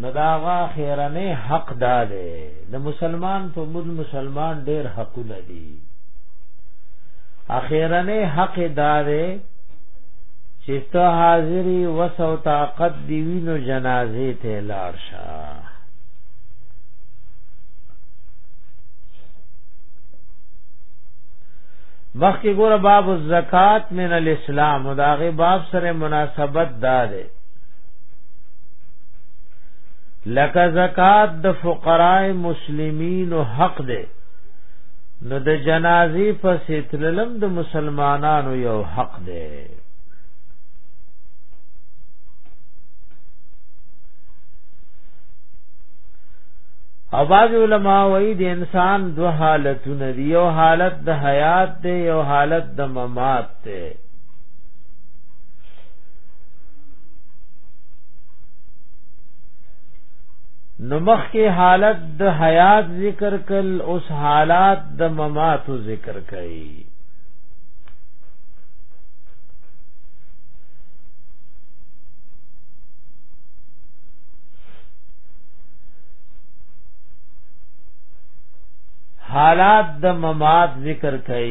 نو دا غا خیرنه حق دا ده د مسلمان په مد مسلمان ډیر حقونه دي اخیرنه حق دا ده چې ته حاضری وسو طاقت دی وینو جنازه ته لاړ شه مخکې ګوره باب الزکات من الاسلام دا غي باب سره مناسبت دار دی لکه زکات د فقراء مسلمین حق دی نو د جنازي په ستللم د مسلمانانو یو حق دی او بعض علماء وایي د انسان دو حالتونه دي یو حالت د حیات دی یو حالت د ممات دی نو مخ کې حالت د حیات ذکر کل اوس حالات د ممات ذکر کړي حالات د ممات ذکر کړي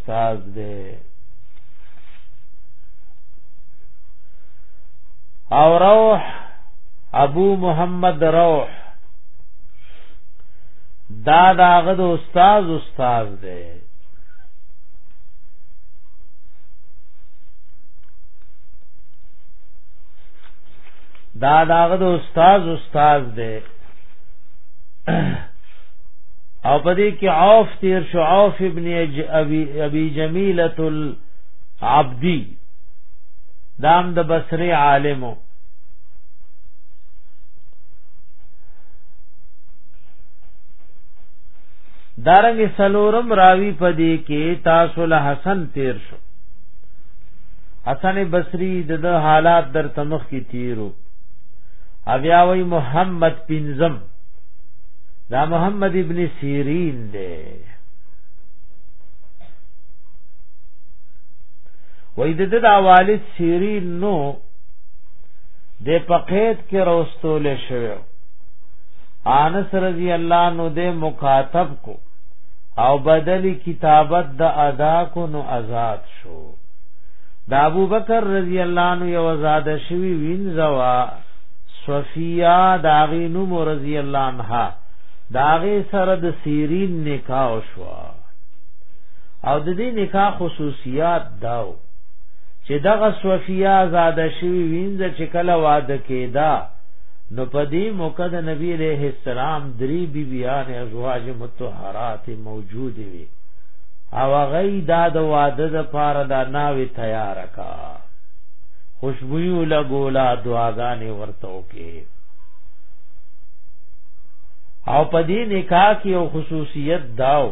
استاد دے او روح ابو محمد روح دا داغد استاد استاد دے دا داغد استاد استاد دے او په دې کې عوف تیر شو عوف ابن ابي ابي جميله العبدي دام د بصري عالمو دارنګ سلورم راوی پدې کې تاسو له حسن تیر شو حسن بصری د د حالات در تمخ کی تیرو اویا وی محمد پنزم دا محمد ابن سیرین دی وای د دا والد سیرین نو د پقید کې راستول شوی انس رضی الله نو د مخاطب کو او بدلی کتابت د ادا کو نو آزاد شو دا ابو بکر رضی الله نو یو آزاد شوی وینځوا صفیه داغی نوم رضی الله عنها داغه سره د سیرین نکاح شو او د دې نکاح خصوصیات داو چې دغه صوفیا زاده شوی وینځ چې کله واده کېدا نو په دې موقع د نبی عليه السلام درې بیبيان ازواج متطهرات موجود وي او غي دا د واده د پاره دا ناوي تیار کا خوشبوئی لګولا دعاګانې ورته وکي او په دې نکاح کې یو خصوصیت داو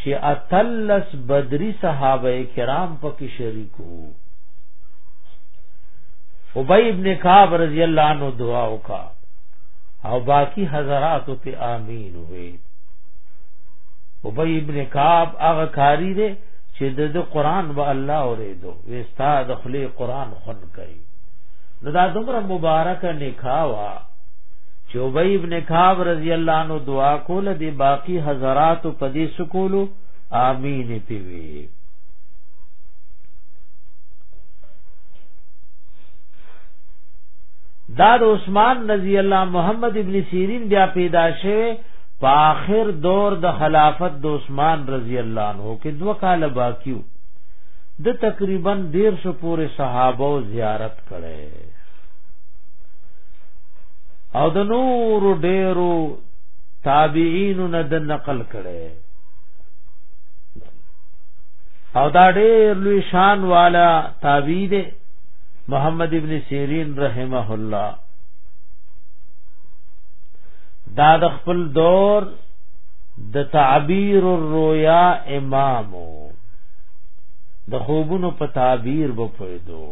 چې اتلس بدری صحابه کرام پکې شریکو ابی ابن کعب رضی اللہ عنہ دعا وکا او باقی حضرات ته امین وې ابی ابن کعب هغه کاری دی چې د قرآن به الله اورېدو وستا د خلی قران خون کوي نو دا دومره مبارک نکاح وا چې ابی ابن کعب رضی الله عنه دعا کوله دی باقی حضرات په دې سکولو امین پیوی دا د عثمان رضی الله محمد ابن سیرین بیا پیدا شوه په آخر دور د خلافت د عثمان رضی الله عنه کې دوه کال باقیو د تقریبا ډیر شو پورې صحابه او زیارت کړي او د نور ډیرو تابعین نه د نقل کړي او دا ډیر لوی شان والا تابعی دی محمد ابن سیرین رحمه الله دا د خپل دور د تعبیر الرؤیا امام د خوبونو په تعبیر به پویدو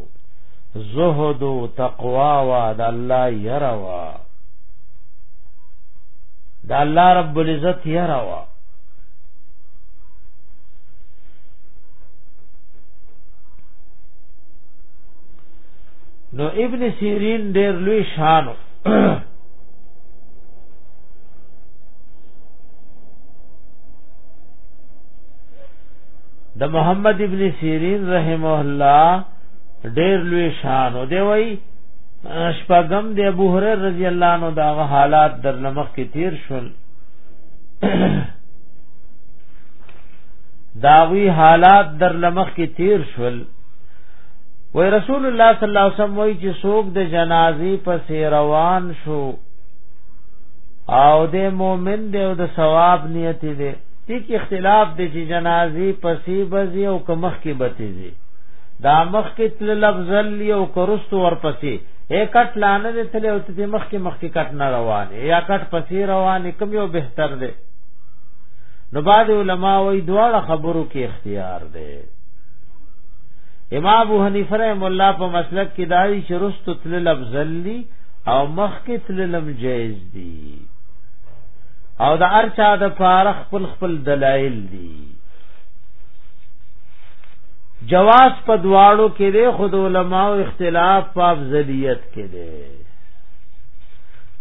زهد او تقوا وا د الله یرا وا د الله رب العزت یرا وا نو ابن سیرین ډیر لوی شان د محمد ابن سیرین رحمه الله ډیر لوی شان او دی وای شپغم د ابو هرره رضی الله عنه دا حالات در لمخ کې تیر شول داوی حالات در لمخ کې تیر شول وای رسول الله صلی الله علیه وسلم وای چې څوک د جنازې پسې روان شو او د مؤمن دی او د ثواب نیت دی ټیک اختلاف دی چې جنازي پسې بزي او کمخ کې بتیزي دا مخ کې تل لفظ لی او کرست ور پسې اکټ لانه دې تل او ته مخ کې مخ کې کټ نه روان یا کټ پسې روان کوم یو بهتر دی نو بعد علما وی دواړه خبرو کې اختیار دی امام ابو حنیفه رحم الله په مسلک کې دایي شرست تل لفظ لی او مخ کتل لم جائز دی او د ارچا د پاره خپل خپل دلایل دي جواز په دواړو کې دی خود علماء اختلاف په افضلیت کې دی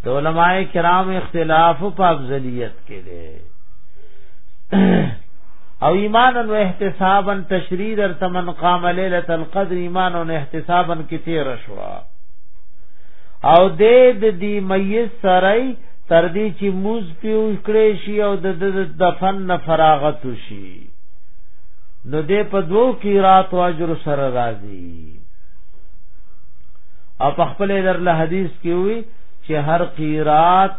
د علماء کرام اختلاف په افضلیت کې دی او ایمان او احتسابا تشرید ار تمن قام ليله القدر ایمان او احتسابا کثیر شوا او دې د دې مې سره تر دې چې موز پیو کړې شي او د دفن نه فراغت شي نو دې په دوو کې رات او اجر سره راځي او په خپل در له حدیث کې وي چې هر قیرات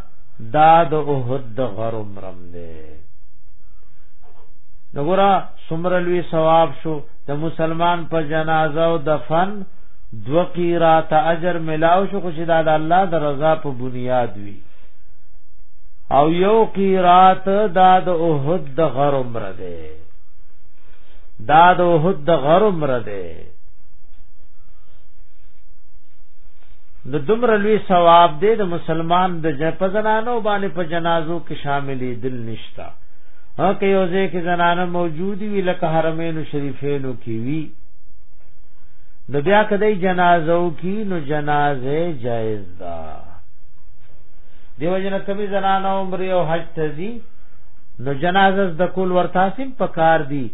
دا د اوحد د غرم رم دی نګورا سمر لوی ثواب شو د مسلمان په جنازه او دفن دو قیرات اجر ملاو شو خوش دا د الله د رضا په بنیاد وی او یو قیرات دا د احد د غر عمر ده دا د احد د غر عمر ده د دمر لوی ثواب دی د مسلمان د جپزنانو باندې په جنازو کې شاملې دل نشتا هکه یو ځای کې زنانه موجودی وی لکه حرمین شریفینو کې وی نو بیا کدی جنازو کی نو جنازه جائز ده دیو جن کمی زنان عمر او حج تزي نو جنازه د کول ورتاسم پکار دی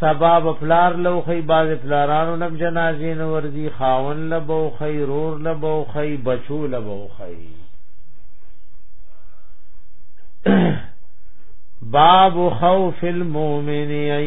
سبب فلار لو خی باز فلارانو نم جنازه نو ورزی خاون لبو خی رور لبو خی بچو لبو خی باب خوف المؤمن ان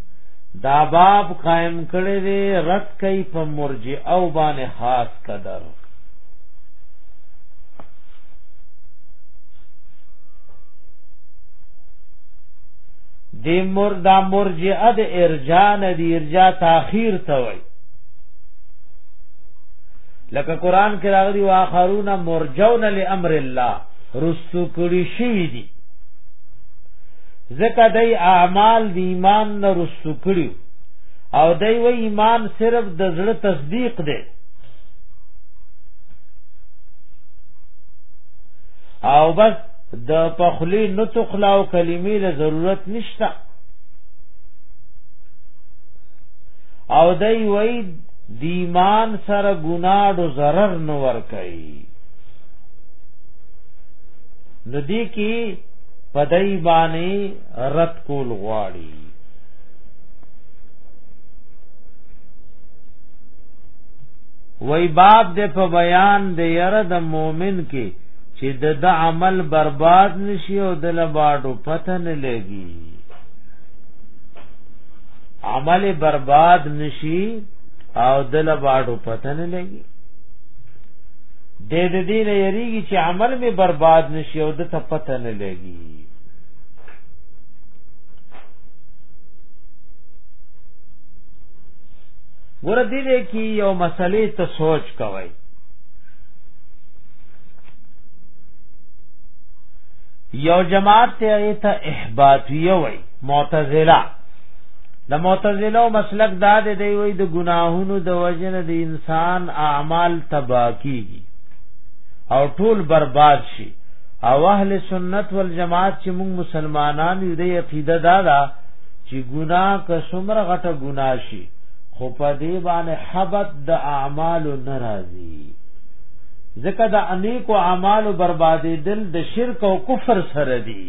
دا باب قائم کړي دي رد کوي په مرجئه او باندې خاص قدر د مر دا مرجئه د ارجاء نه دی ارجاء تاخير ته وای لکه قران کې راغلي واخرون مرجون لامر الله رستو کړي شي دي ځکه د اعمال د ایمان نه رسو کړیو او د و ایمان صرف د زړه تصدیق دی او بس د پخلی نطق لا او کلمې له ضرورت نشته او دای وای د ایمان سره ګناډو zarar نو ور کوي ندی کی پدای باندې رد کول غواړي وای باب د په بیان د یره د مؤمن کې چې د د عمل برباد نشي او د لباډو پته نه لګي عمل برباد نشي او د لباډو پته نه لګي د دې دین یریږي چې عمل می برباد نشي او د ته پته نه لګي ګور دې دې کې یو مسلې ته سوچ کوی یو جماعت ته ته احباطیه وای معتزله د معتزله مسلک دا دی دی وی د ګناهونو د وجنه د انسان اعمال تبا کیږي او ټول برباد شي او اهل سنت والجماعت چې موږ مسلمانان یو د عقیده دا دا چې ګناه که څومره غټه ګناه شي خو په دې باندې حبت د اعمال ناراضي ځکه د انیکو اعمال بربادې دل د شرک او کفر سره دي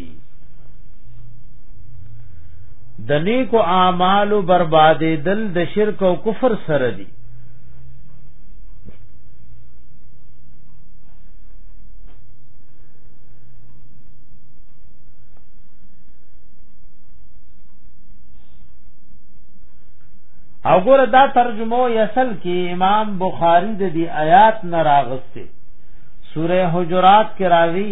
د نیکو اعمالو بربادې دل د شرک او کفر سره دي او ګوره دا ترجمه یسل کې امام بخاری د دې آیات نه راغسته سوره حجرات کې راوی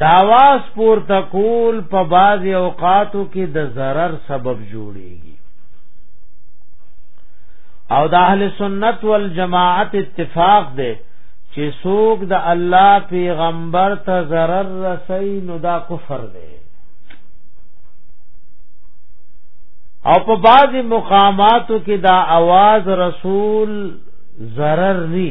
داواز پورته کول په بعض اوقاتو کې د zarar سبب جوړيږي او د اهل سنت والجماعت اتفاق دی چې څوک د الله پیغمبر ته zarar رسي نو دا کفر دی او په بعضی مقاماتو کې دا आवाज رسول zarar نه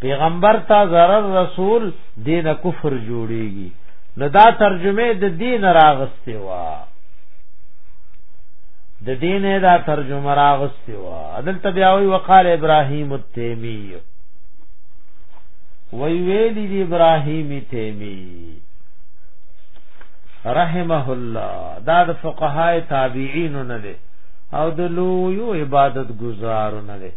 پیغمبر تا zarar رسول دین کفر جوړیږي نو دا ترجمه د دین راغسته وا د دین دا ترجمه راغسته وا عدل تبیاوی وقال ابراهیم التیمی وی ویلی دی ابراهیم تیمی رحمه الله دا د فقهای تابعین نه دی او د لوی عبادت گزارونه دی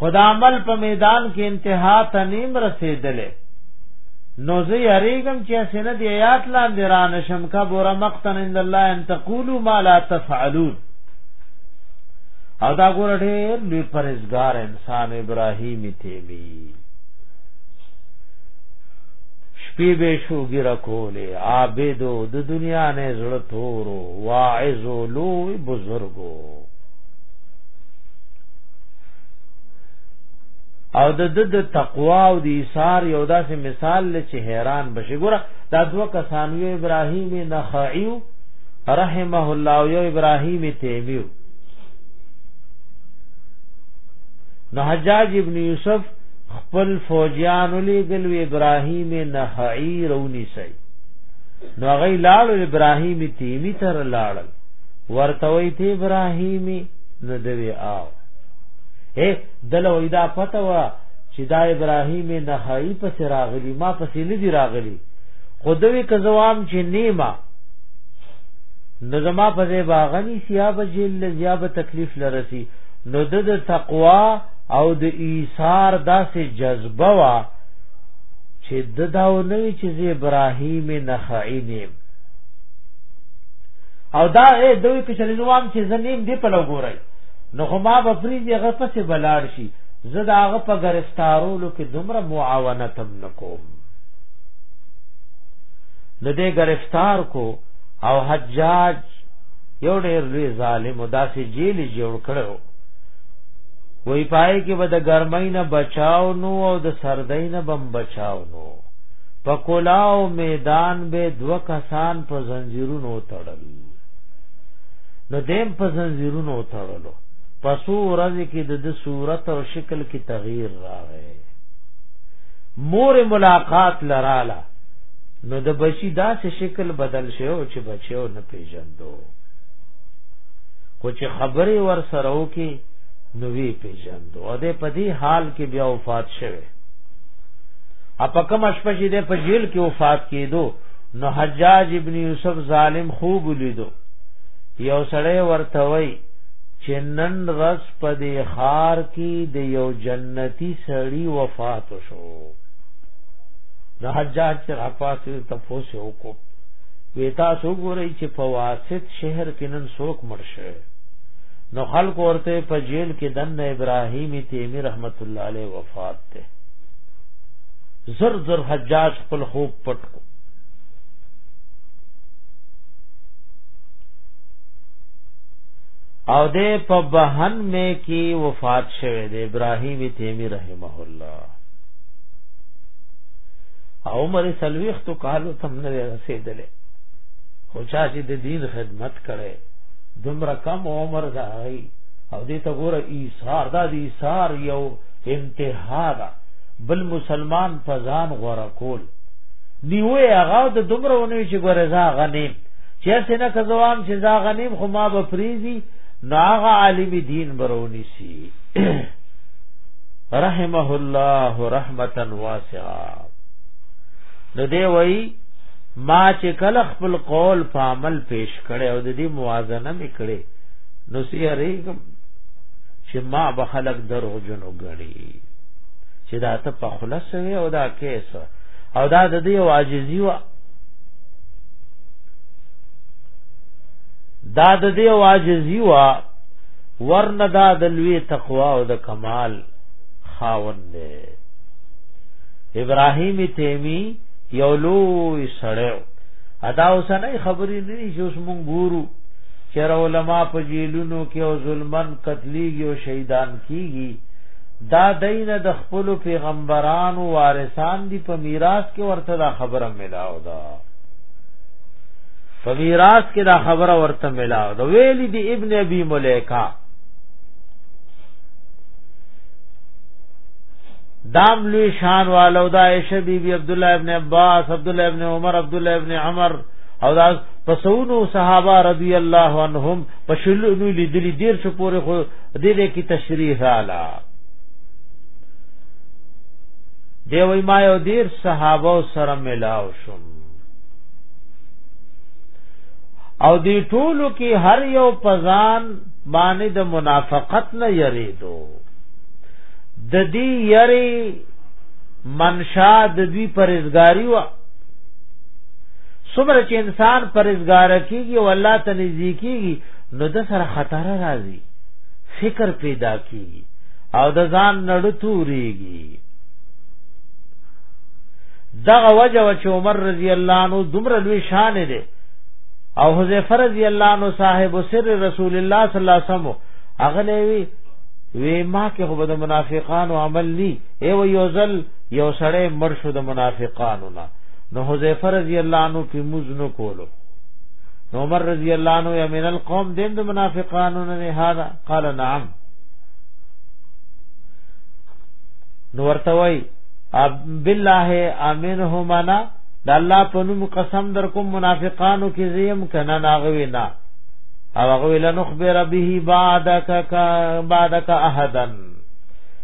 خدا عمل په میدان کې انتها ته نیم رسیدلې نو زه یریګم چې اسنه دی آیات لاندې را نشم کا بور مقتن ان الله ان تقولوا ما لا تفعلون او دا ګور ډېر لوی پرېزګار انسان ابراهیم تیمی شپې به شو ګر کولې عابدو د دنیا نه زړه تورو واعظو لوی بزرګو او د د د تقوا او د ایثار یو داسې مثال لچې حیران بشي ګوره دا دوه کسان یو ابراهیم نخعیو رحمه الله او یو ابراهیم تیمیو نو حجاج ابن یوسف خپل فوجیان لګل و ابراهیم نخعی رونی سي نو غی لال ابراهیم تیمی تر لاړل ورتوي ته ابراهيمي نو دوی آو اے دلو ایدا پته وا چې دا ابراهیم نه خای پس راغلی ما پس نه دی راغلی خودوی که زوام چې نیما نو زما په دې باغنی سیاب جیل زیاب تکلیف لرسی نو د تقوا او د ایثار داسې جذبه وا چې د داو نه چې ابراهیم نه خای نیم او دا اے دوی کې چلی نوام چې زنیم دی په لګورای نو هما به فریز هغه پسې بلاړ شي زه دا هغه په گرفتارولو کې دومره معاونت هم نکوم نو دې گرفتار کو او حجاج یو ډېر لوی ظالم او داسې جیل جوړ کړو وای پای کې به د ګرمۍ نه بچاو نو او د سردۍ نه بم بچاو نو په کلاو میدان به دو کسان په زنجیرونو تړل نو دیم په زنجیرونو تړلو پسو ورځ کې د د صورت او شکل کې تغییر راغی مور ملاقات لراله نو د بچی داسې شکل بدل شو چې بچیو نه پیژندو خو چې خبرې ور سره وکي نو وی پیژندو او د پدی حال کې بیا وفات شوه اپا کم اشپا چی دے پا جیل کی وفات کیدو نو حجاج ابن یوسف ظالم خوب لیدو یو سړی ورته وای چې نن رس په دې خار کې د یو جنتی سړی وفات شو نو حجاج چې راپاس ته پوسه وکړو وی تاسو ګورئ چې په واسط شهر کې نن څوک مړ شوی نو خلق ورته په جیل کې دنه ابراهیم تیمی رحمت الله علیه وفات ته زر زر حجاج خپل خوب پټ کو او دې په بهن مې کې وفات شوه د ابراهیم تیمی رحمه الله عمر سلويخ تو کالو تم نه رسیدلې خو چا چې د دین خدمت کړي دومره کم عمر دا او دې ته ګوره ایثار دا دې ایثار یو انتها دا بل مسلمان په ځان غوړه کول نیوې هغه د دومره ونوي چې ګوره زا غنیم چې څنګه کزوام چې زا غنیم خو ما به فریزي نو هغه عالم دین برونی سی رحمه الله رحمتا واسعا نو دی وای ما چې کله خپل قول په عمل پیش کړي او د دې موازنه میکړي نو سیاره چې ما به خلق درو جنو غړي چې دا ته په خلاص وي او دا کیس او دا د دې واجزي وا دا د دې واجزي وا ورنه دا د لوی تقوا او د کمال خاوند دی ابراهیم تیمی یو لوی سړیو ادا اوسنۍ خبرې نه دي چې اوس مونږ ګورو چر علماء په جیلونو کې او ظلمن قتلېږي او شهیدان کیږي دا دین د خپل پیغمبرانو وارثان دي په میراث کې ورته دا خبره ملاو ده په میراث کې دا خبره ورته ملاو ده ویلي دی ابن ابي مليکه دام لوی شان والو دا عائشہ بی بی عبد الله ابن عباس عبد الله ابن عمر عبد الله ابن عمر او دا پسونو صحابه رضی الله عنهم په شلونو لیدلی دیر شو پورې خو دې دې کی تشریح اعلی دی وای ما یو دیر صحابه سره ملاو شوم او دی ټولو کې هر یو پزان باندې د منافقت نه یریدو د دې یری منشا د دوی پرېزګاری و څومره چې انسان پرېزګار کیږي او الله ته نږدې کیږي نو د سره خطر راځي فکر پیدا کیږي او د ځان نړو توريږي دغه وجه چې عمر رضی الله عنه دومره لوی شان دی او حذیفه رضی الله عنه صاحب سر رسول الله صلی الله علیه وسلم اغله وی وی ما کې خو د منافقانو عمل ني ای و یوزل یو سړی مرشد منافقانو نه نو حذیفه رضی الله عنه په موز نو کولو نو عمر رضی الله عنه یا من القوم دین د منافقانو نه هاذا قال نعم نو ورته وای بالله امنهم انا د الله په نوم قسم در کوم منافقانو کې زیم کنه ناغوي نه او هغه لنخبر به بعدک بعدک احدن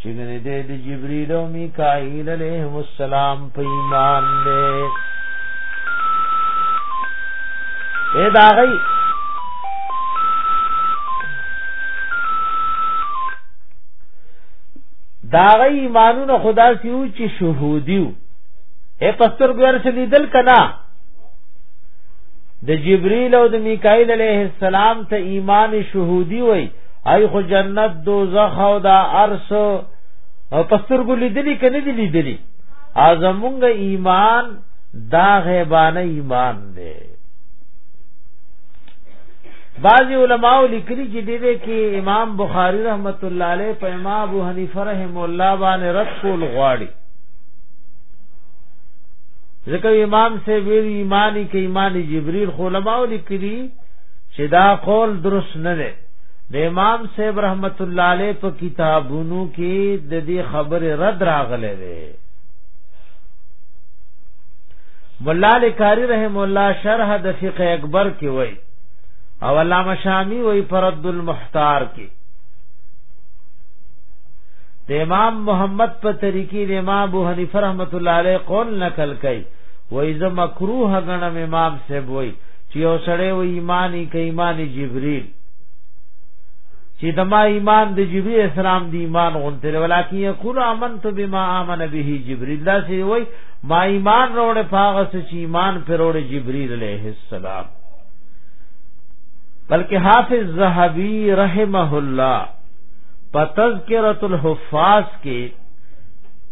چې ګنې دې د جبريل او میکائیل علیهم السلام په ایمان دې اے دا غي دا غي ایمانونه خدا سيو چې شهودیو اے پستر ګور څه لیدل کنا د جبريل او د میکائیل علیه السلام ته ایمان شهودی وای ای خو جنت دوزخ او دا ارس او پستر کو لیدلی کنه دی لیدلی ازمونږ ایمان دا غیبانه ایمان دی بعضی علماء لیکلی چې دې دې کې امام بخاری رحمت الله علیه په امام ابو حنیفه رحم الله باندې رد کول غواړي ځکه امام سے ویل ایمانی کې ایمان جبرئیل خو علماء لیکلی چې دا قول درست نه دی د امام صاحب رحمت الله علیه په کتابونو کې د دې خبره رد راغله ده مولا لکاری رحم الله شرح د فقه اکبر کې وای او علامه شامی وای فرد المحتار کې د امام محمد په طریقې د امام ابو حنیفه رحمت الله علیه قول نقل کړي وای زه مکروه غنم امام صاحب وای چې یو سړی و ایمانی ک ایمان جبرئیل چې دما ایمان د جبرئیل اسلام دی ایمان غونته ولکه یقول امنت بما امن به جبرئیل دا سی وای ما ایمان روړې پاغه چې ایمان پر روړې جبرئیل علیه السلام بلکې حافظ زهبی رحمه الله په تذکرۃ الحفاظ کې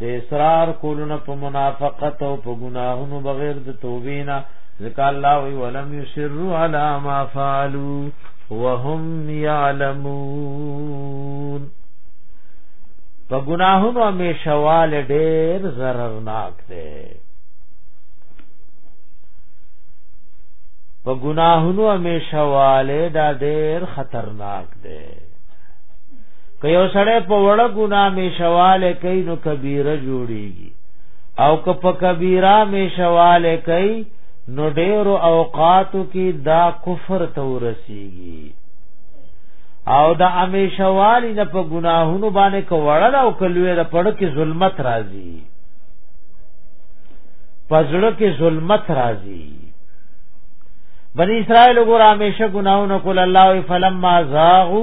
د اصرار کولونه په منافقت او په ګناهونو بغیر د توبې نه ځکه الله وی ولم یسروا علی ما فعلوا وهم یعلمون په ګناهونو همیشوال ډېر ضررناک دی په ګناهونو همیشواله دا ډېر خطرناک دی که یو سړی په وړه ګناه می شواله کوي نو کبیره جوړیږي او که په کبیره می شواله کوي نو ډیرو اوقاتو کې دا کفر ته ورسیږي او دا امیشوالی نه په ګناهونو باندې کوړل او کلوې د پړ کې ظلمت راځي پزړه کې ظلمت راځي بنی اسرائیل ګور همیشه ګناونه کول الله فلما زاغو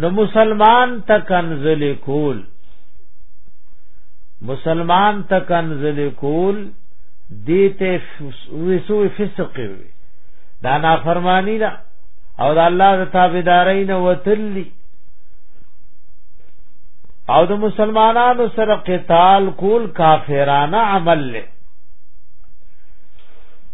نو مسلمان ته کنزل کول مسلمان ته کنزل کول دیته وسو فسق وی دا نافرمانی دا او دا الله د تابعداري نه وتلی او د مسلمانانو سره قتال کول کافرانه عمل له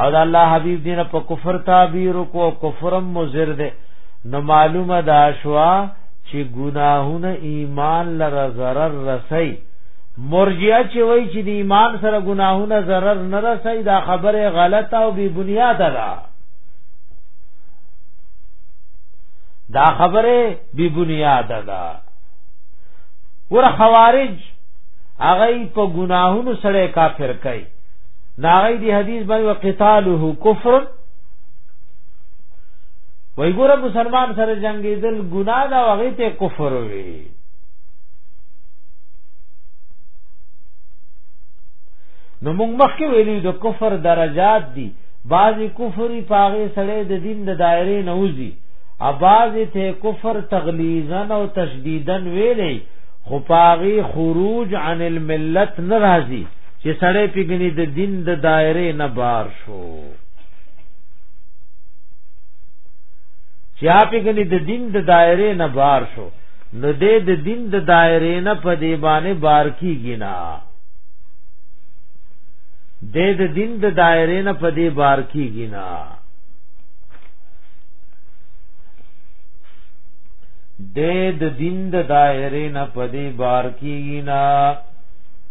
او د الله حبیب دین په کفر تعبیر کو کفر مزر ده نو معلومه دا شوا چې ګناهونه ایمان لره zarar رسي مرجئه چې وای چې د ایمان سره ګناهونه zarar نه رسي دا خبره غلطه او بی بنیاد ده دا خبره بی بنیاد ده ور خوارج هغه په ګناهونو سره کافر کوي ناغی دی حدیث باندې وقتاله کفر وای ګوره مسلمان سره جنگیدل ګناه دا وغه ته کفر وی نو موږ مخکې ویلو د کفر درجات دي بعضی کفری پاغه سړی د دین د دایره نوځي اباز ته کفر تغلیظا او تشدیدا ویلې خو پاغه خروج عن الملت ناراضي چې سړی پیګنی د دین د دایره نه بار شو چې پیګنی د دین د دایره نه بار شو نو دې د دین د دایره نه په دی باندې بار کیږي نه دې د دین د دایره نه په دی بار کیږي نه دې د دین د دایره نه په دی بار کیږي نه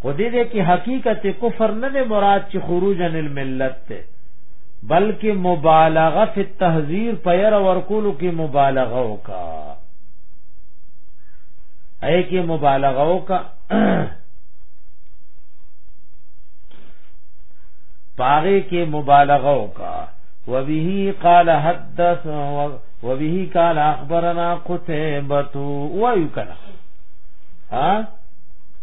خو دې دې کې حقیقت کفر نه دی مراد چې خروج عن الملت ته بلکې مبالغه فی التحذير پیر ورکولو کې مبالغه وکا اې کې مبالغه وکا پاره کې مبالغه وکا وبه قال حدث وبه قال اخبرنا قتيبه ويكنا ها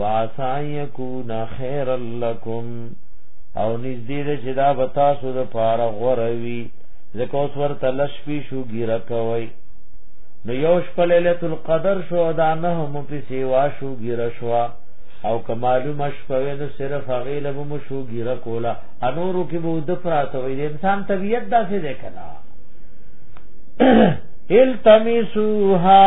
واسا یکون خیر لکم او نږدې ده چې دا به تاسو د پاره غوره وي ځکه اوس ورته لس شپې شو ګیره کوئ نو یو شپه لیلت القدر شو دا نه هم په سیوا شو ګیره شو او کمالو مشپوي نو صرف هغه له مو شو ګیره کولا انورو کې به د پراته وي انسان طبیعت داسې ده کنا التمسوها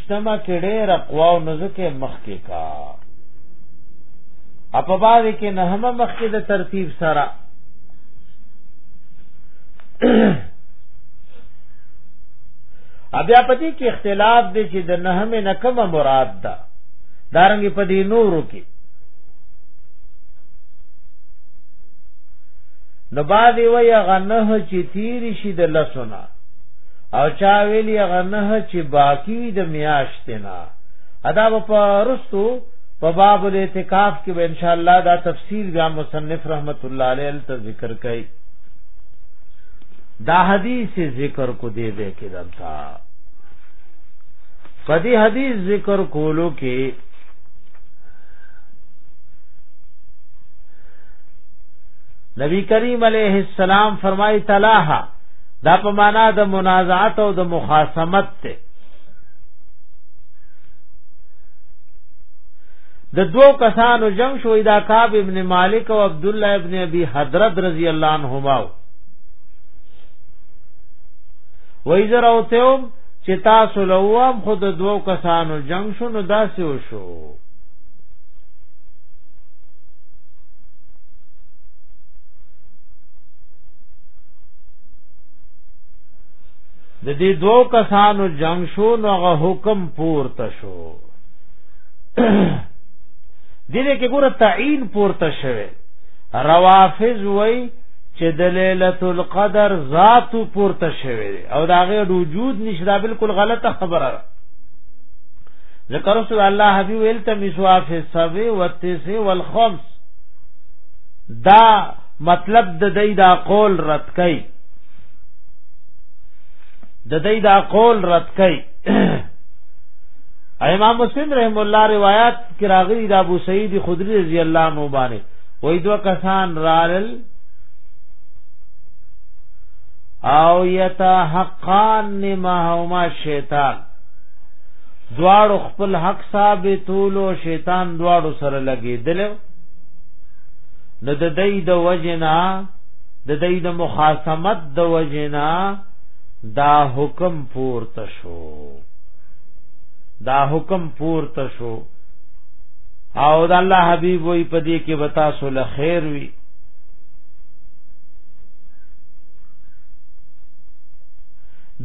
سمه کې ډېر اقوا او نزکه مخ کې کا اپا باز کې نه هم مخ کې د ترتیب سره بیا پتی کې اختلاف دی چې د نهمه نکم مراد ده دارنګ په دې نورو کې نو باندې وای غنه چې تیر شي د لسونه او چا ویلی هغه نه چې باقی وي د میاشت نه ادا په رستو په باب الاعتکاف کې به ان شاء الله دا تفصیل بیا مصنف رحمت الله علیه ته ذکر کړي دا حدیث ذکر کو دے دے کې دمتا پدی حدیث ذکر کولو کې نبی کریم علیہ السلام فرمائی تلاحا دا په معنا د منازعات او د مخاصمت ته د دوو کسانو جنگ شو دا کعب ابن مالک او عبد الله ابن ابي حضرت رضی الله عنهما وای زه راوته وم چې تاسو له وام خود دوو کسانو جنگ شو نو داسې وشو د دې دوو کسانو جنگ شو نو هغه حکم پورته شو دې کې ګوره تعین پورته شوه روافض وای چې د ليله القدر ذات پورته شوه او دا غیر وجود نشدا بالکل غلطه خبره ده ذکر رسول الله حبیب ویل تم سوا فی السبع والتسع والخمس دا مطلب د دې دا قول رد کړي د دې دا قول رد کړي امام مسلم رحم الله روایت کې راغلي د ابو سعید خدری رضی الله عنه باندې وې دوه کسان رال او یتا حقان نمهما شیطان دواړو خپل حق ثابتولو شیطان دواړو سره لګیدل نو د دې د وجنا د دې د مخاصمت د وجنا دا حکم پورته شو دا حکم پورته شو او د الله حبيب وي پدې کې وتا سول خیر وي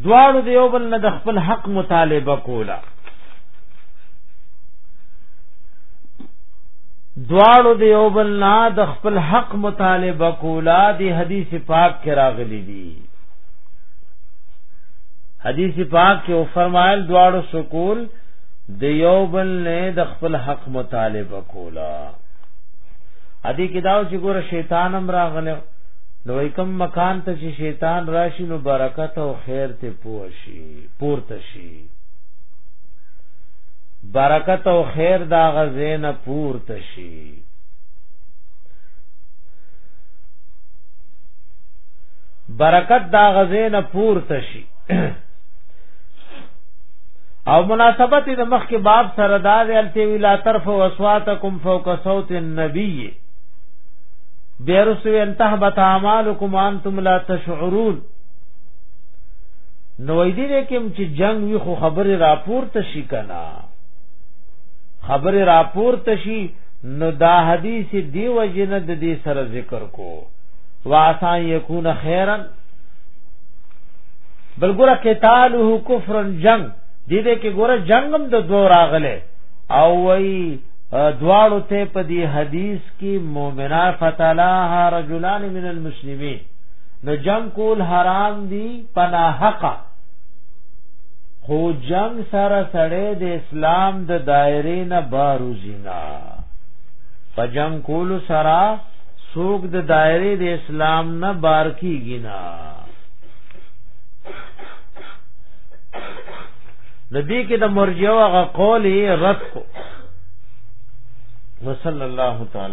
دواړو د یو بل نه د خپل حق مطالبه کوله دواړو د یو بل نه د خپل حق مطالبه کولا دی حدیث پاک کې راغلی دی حدیث پاک کې او فرمایل دواړو سکول د یو بل نه د خپل حق مطالبه کولا ادي کې داو چې ګوره شیطان هم راغله نو کوم مکان ته چې شیطان راشي نو برکت او خیر ته پوشي پورته شي برکت او خیر دا غزین پور تشی برکت دا غزین پور تشی او مناسبت د مخ کې باب سره دا دی الته ویلا طرف وسواتکم فوق صوت النبی بیرسو انتهبت اعمالکم انتم لا تشعرون نو ایدی دې کوم چې جنگ وی خو خبره راپور ته شي کنه خبره راپور ته شي نو دا حدیث دی وجنه د دې سره ذکر کو واسان یکون خیرن بل ګره قتاله کفرن جنگ دې دې کې ګره جنگم د دو راغله او وی دواړو ته په دې حدیث کې مؤمنان فتلاها رجلان من المسلمین نو جنگ کول حرام دي پنا حقا خو جنگ سره سړی د اسلام د دایره نه باروزینا په جنگ کول سره څوک د دایره د اسلام نه بار کیږي نه د دې کې د مرجو هغه قول رد کو وصلی الله تعالی